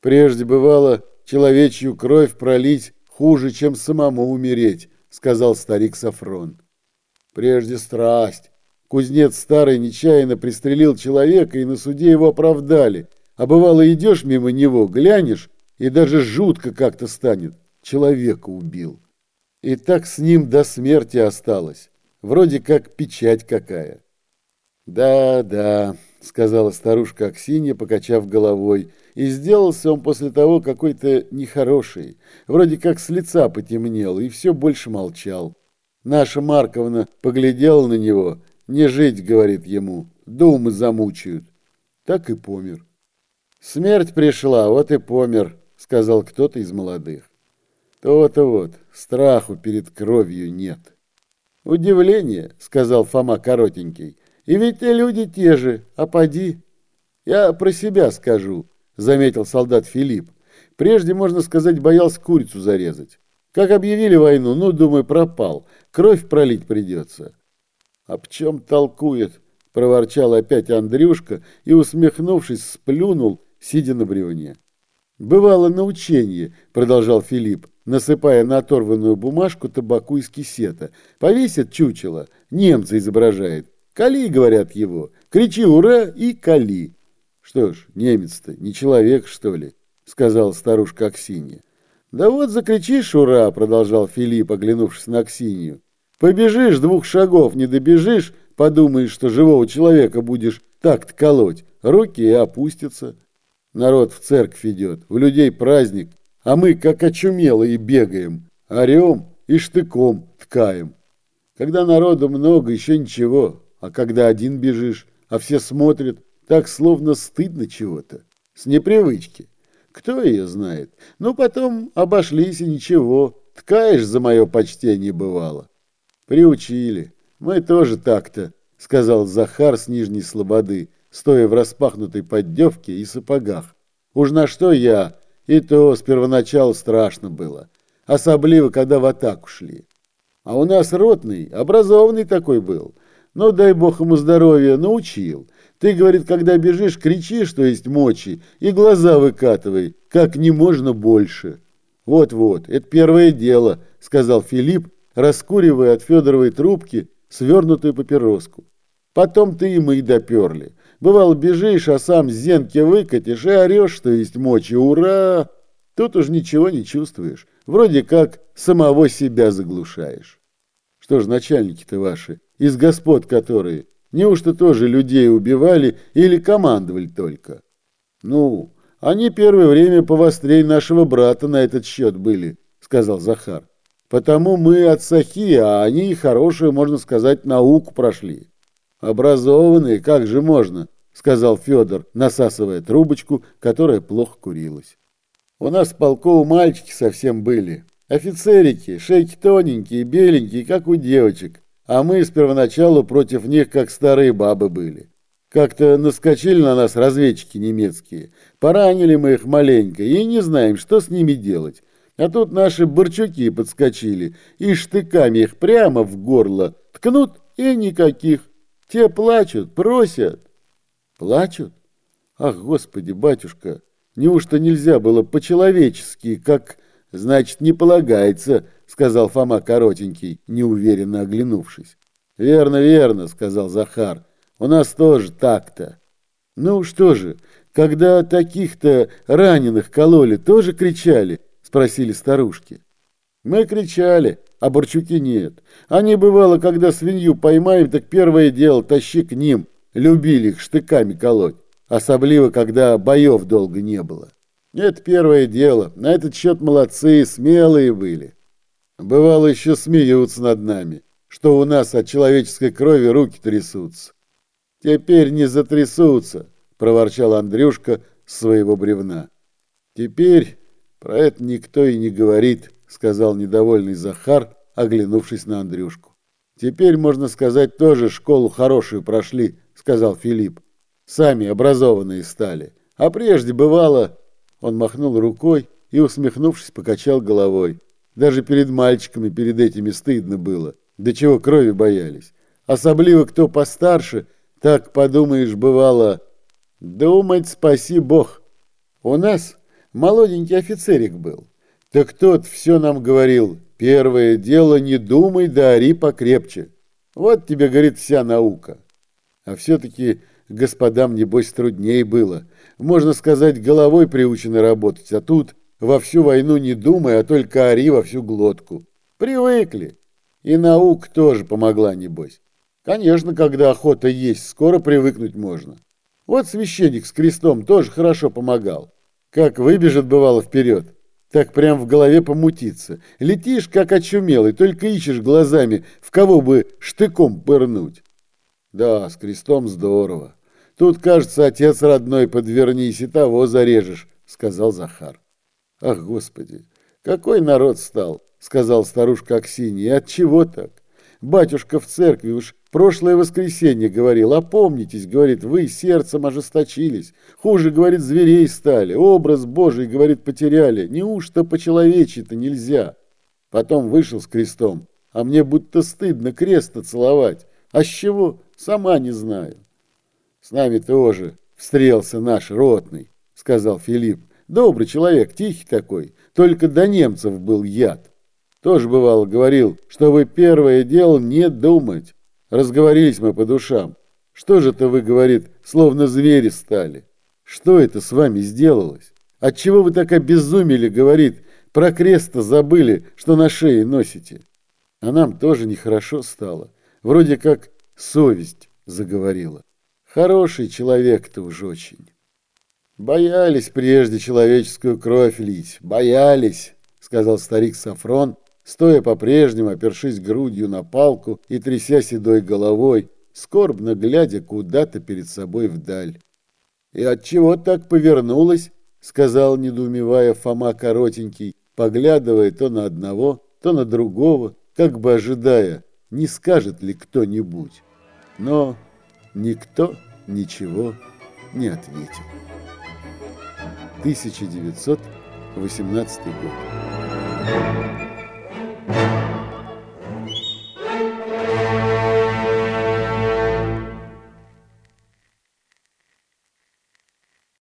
Прежде бывало, человечью кровь пролить хуже, чем самому умереть, сказал старик Сафрон. Прежде страсть. Кузнец старый нечаянно пристрелил человека, и на суде его оправдали. А бывало, идешь мимо него, глянешь, и даже жутко как-то станет. Человека убил. И так с ним до смерти осталось. Вроде как печать какая. Да, да, сказала старушка Аксинья, покачав головой, и сделался он после того какой-то нехороший, вроде как с лица потемнел, и все больше молчал. Наша Марковна поглядела на него, не жить, говорит ему, думы замучают. Так и помер. Смерть пришла, вот и помер, сказал кто-то из молодых. То-то вот, страху перед кровью нет. Удивление, сказал Фома коротенький, и ведь те люди те же, а поди. Я про себя скажу, заметил солдат Филипп. Прежде, можно сказать, боялся курицу зарезать. Как объявили войну, ну, думаю, пропал. Кровь пролить придется. А в чем толкует? Проворчал опять Андрюшка и, усмехнувшись, сплюнул, сидя на бревне. «Бывало на учении», — продолжал Филипп, насыпая на оторванную бумажку табаку из кисета. «Повесит чучело, немца изображает. Кали, говорят его. Кричи «Ура!» и кали. Что ж, немец-то не человек, что ли? Сказала старушка Аксинья. Да вот закричишь «Ура!» Продолжал Филипп, оглянувшись на Аксинью. Побежишь двух шагов, не добежишь, подумаешь, что живого человека будешь так-то колоть. Руки и опустятся. Народ в церковь идет, у людей праздник, а мы, как очумелые, бегаем, орем и штыком ткаем. Когда народу много, еще ничего, а когда один бежишь, а все смотрят, так словно стыдно чего-то. С непривычки. Кто ее знает? Ну, потом обошлись и ничего. Ткаешь за мое почтение бывало. Приучили. Мы тоже так-то, сказал Захар с Нижней Слободы, стоя в распахнутой поддевке и сапогах. Уж на что я, и то с первоначала страшно было. Особливо, когда в атаку шли. А у нас ротный, образованный такой был. Ну, дай бог ему здоровья, научил. Ты, говорит, когда бежишь, кричи, что есть мочи, и глаза выкатывай, как не можно больше. Вот-вот, это первое дело, сказал Филипп, раскуривая от Федоровой трубки свернутую папироску. Потом ты и мы доперли. Бывало, бежишь, а сам зенки выкатишь и орешь, что есть мочи. Ура! Тут уж ничего не чувствуешь. Вроде как самого себя заглушаешь. Что ж, начальники-то ваши, из господ которые, неужто тоже людей убивали или командовали только? Ну, они первое время повострей нашего брата на этот счет были, сказал Захар. Потому мы от Сахи, а они хорошую, можно сказать, науку прошли. Образованные, как же можно, сказал Федор, насасывая трубочку, которая плохо курилась. У нас в мальчики совсем были. Офицерики, шейки тоненькие, беленькие, как у девочек а мы с первоначалу против них как старые бабы были. Как-то наскочили на нас разведчики немецкие, поранили мы их маленько и не знаем, что с ними делать. А тут наши борчуки подскочили и штыками их прямо в горло ткнут и никаких. Те плачут, просят. Плачут? Ах, господи, батюшка, неужто нельзя было по-человечески, как, значит, не полагается, сказал Фома коротенький, неуверенно оглянувшись. Верно, верно, сказал Захар. У нас тоже так-то. Ну что же, когда таких-то раненых кололи, тоже кричали? Спросили старушки. Мы кричали, а Борчуки нет. Они, бывало, когда свинью поймаем, так первое дело тащи к ним. Любили их штыками колоть. Особливо, когда боев долго не было. Это первое дело. На этот счет молодцы, смелые были. Бывало, еще смеются над нами, что у нас от человеческой крови руки трясутся. Теперь не затрясутся, проворчал Андрюшка с своего бревна. Теперь про это никто и не говорит, сказал недовольный Захар, оглянувшись на Андрюшку. Теперь, можно сказать, тоже школу хорошую прошли, сказал Филипп. Сами образованные стали. А прежде бывало, он махнул рукой и, усмехнувшись, покачал головой. Даже перед мальчиками перед этими стыдно было. До чего крови боялись. Особливо кто постарше, так, подумаешь, бывало, думать спаси Бог. У нас молоденький офицерик был. Так тот все нам говорил, первое дело не думай, да ори покрепче. Вот тебе, говорит, вся наука. А все-таки господам, небось, трудней было. Можно сказать, головой приучены работать, а тут во всю войну не думай, а только ори во всю глотку. Привыкли. И наука тоже помогла, небось. Конечно, когда охота есть, скоро привыкнуть можно. Вот священник с крестом тоже хорошо помогал. Как выбежит, бывало, вперед, так прям в голове помутиться. Летишь, как очумелый, только ищешь глазами, в кого бы штыком пырнуть. Да, с крестом здорово. Тут, кажется, отец родной, подвернись, и того зарежешь, сказал Захар. Ах, Господи, какой народ стал, сказал старушка Аксинья, от чего так? Батюшка в церкви уж прошлое воскресенье говорил, опомнитесь, говорит, вы сердцем ожесточились, хуже, говорит, зверей стали, образ Божий, говорит, потеряли, неужто по-человечьи-то нельзя? Потом вышел с крестом, а мне будто стыдно креста целовать, а с чего, сама не знаю. С нами тоже встрелся наш ротный, сказал Филипп, добрый человек, тихий такой, только до немцев был яд. Тоже бывало говорил, что вы первое дело не думать. Разговорились мы по душам. Что же это вы, говорит, словно звери стали? Что это с вами сделалось? Отчего вы так обезумели, говорит, про крест-то забыли, что на шее носите? А нам тоже нехорошо стало. Вроде как совесть заговорила. Хороший человек-то уж очень. Боялись прежде человеческую кровь лить, боялись, сказал старик Сафрон, стоя по-прежнему, опершись грудью на палку и тряся седой головой, скорбно глядя куда-то перед собой вдаль. «И отчего так повернулась?» — сказал, недоумевая Фома Коротенький, поглядывая то на одного, то на другого, как бы ожидая, не скажет ли кто-нибудь. Но никто ничего не ответил. 1918 год.